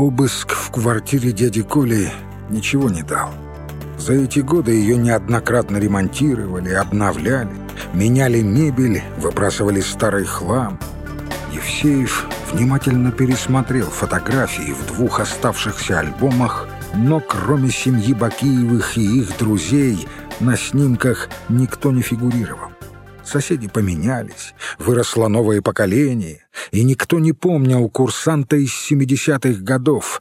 Обыск в квартире дяди Коли ничего не дал. За эти годы ее неоднократно ремонтировали, обновляли, меняли мебель, выбрасывали старый хлам. Евсеев внимательно пересмотрел фотографии в двух оставшихся альбомах, но кроме семьи Бакиевых и их друзей на снимках никто не фигурировал. Соседи поменялись, выросло новое поколение, и никто не помнил курсанта из 70-х годов,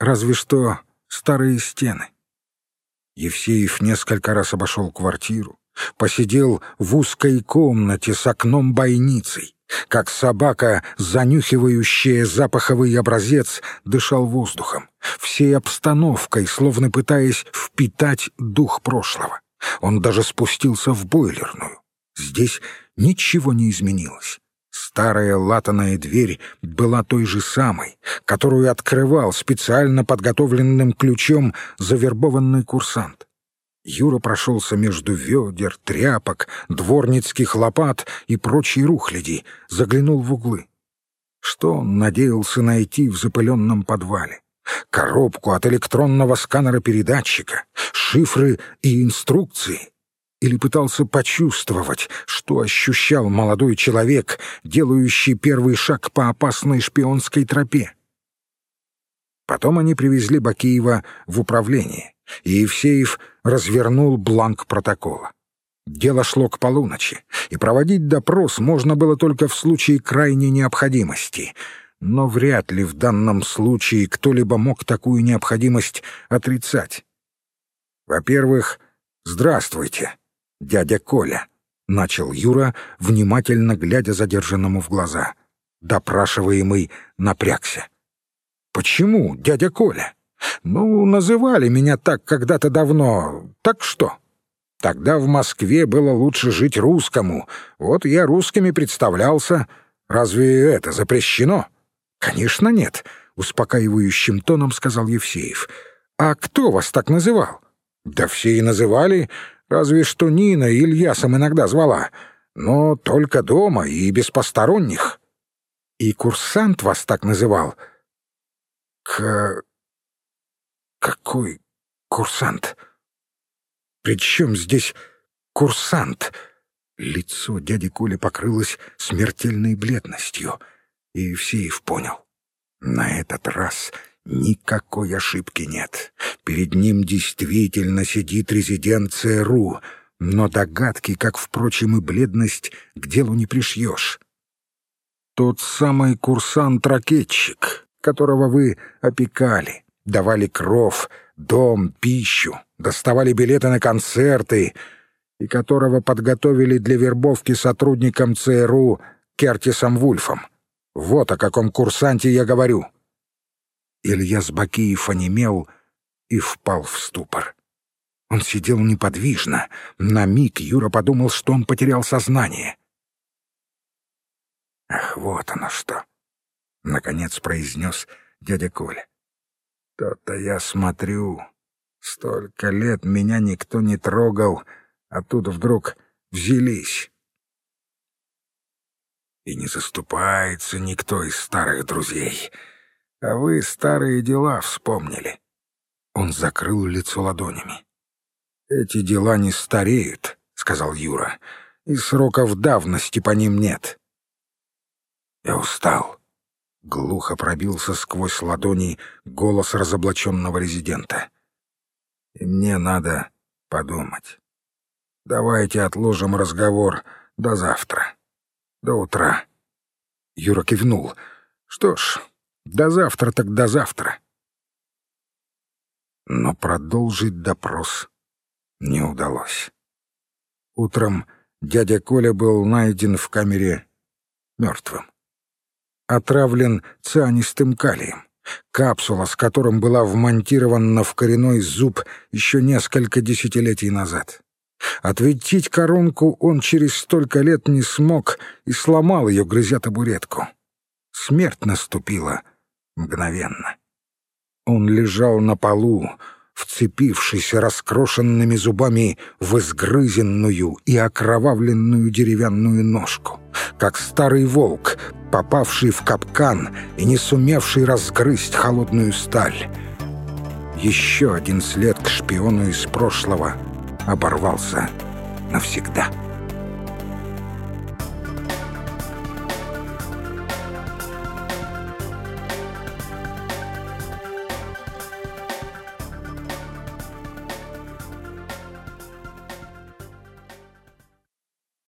разве что старые стены. Евсеев несколько раз обошел квартиру, посидел в узкой комнате с окном-бойницей, как собака, занюхивающая запаховый образец, дышал воздухом, всей обстановкой, словно пытаясь впитать дух прошлого. Он даже спустился в бойлерную. Здесь ничего не изменилось. Старая латаная дверь была той же самой, которую открывал специально подготовленным ключом завербованный курсант. Юра прошелся между ведер, тряпок, дворницких лопат и прочей рухляди, заглянул в углы. Что он надеялся найти в запыленном подвале? Коробку от электронного сканера-передатчика, шифры и инструкции — или пытался почувствовать, что ощущал молодой человек, делающий первый шаг по опасной шпионской тропе. Потом они привезли Бакиева в управление, и Евсеев развернул бланк протокола. Дело шло к полуночи, и проводить допрос можно было только в случае крайней необходимости. Но вряд ли в данном случае кто-либо мог такую необходимость отрицать. Во-первых, «Здравствуйте», дядя Коля», — начал Юра, внимательно глядя задержанному в глаза. Допрашиваемый напрягся. «Почему, дядя Коля? Ну, называли меня так когда-то давно. Так что?» Тогда в Москве было лучше жить русскому. Вот я русскими представлялся. Разве это запрещено? Конечно, нет, успокаивающим тоном сказал Евсеев. А кто вас так называл? Да все и называли. Разве что Нина Ильясом иногда звала, но только дома и без посторонних. И курсант вас так называл. К... Какой курсант? Причем здесь курсант? Лицо дяди Коли покрылось смертельной бледностью, и Евсеев понял. На этот раз Никакой ошибки нет. Перед ним действительно сидит резидент ЦРУ, но догадки, как, впрочем, и бледность, к делу не пришьешь. Тот самый курсант-ракетчик, которого вы опекали, давали кров, дом, пищу, доставали билеты на концерты, и которого подготовили для вербовки сотрудникам ЦРУ Кертисом Вульфом. Вот о каком курсанте я говорю. Ильяс Бакиев онемел и впал в ступор. Он сидел неподвижно. На миг Юра подумал, что он потерял сознание. «Ах, вот оно что!» — наконец произнес дядя Коля. «То-то я смотрю. Столько лет меня никто не трогал, а тут вдруг взялись. И не заступается никто из старых друзей». А вы старые дела вспомнили. Он закрыл лицо ладонями. «Эти дела не стареют», — сказал Юра, — «и сроков давности по ним нет». «Я устал», — глухо пробился сквозь ладони голос разоблаченного резидента. «И мне надо подумать. Давайте отложим разговор до завтра, до утра». Юра кивнул. «Что ж, до завтра так до завтра. Но продолжить допрос не удалось. Утром дядя Коля был найден в камере мертвым. Отравлен цианистым калием, капсула с которым была вмонтирована в коренной зуб еще несколько десятилетий назад. Ответить коронку он через столько лет не смог и сломал ее, грызя табуретку. Смерть наступила — мгновенно. Он лежал на полу, вцепившись раскрошенными зубами в изгрызенную и окровавленную деревянную ножку, как старый волк, попавший в капкан и не сумевший разгрызть холодную сталь. Еще один след к шпиону из прошлого оборвался навсегда.